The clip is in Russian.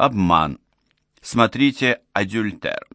обман. Смотрите «Адюльтер».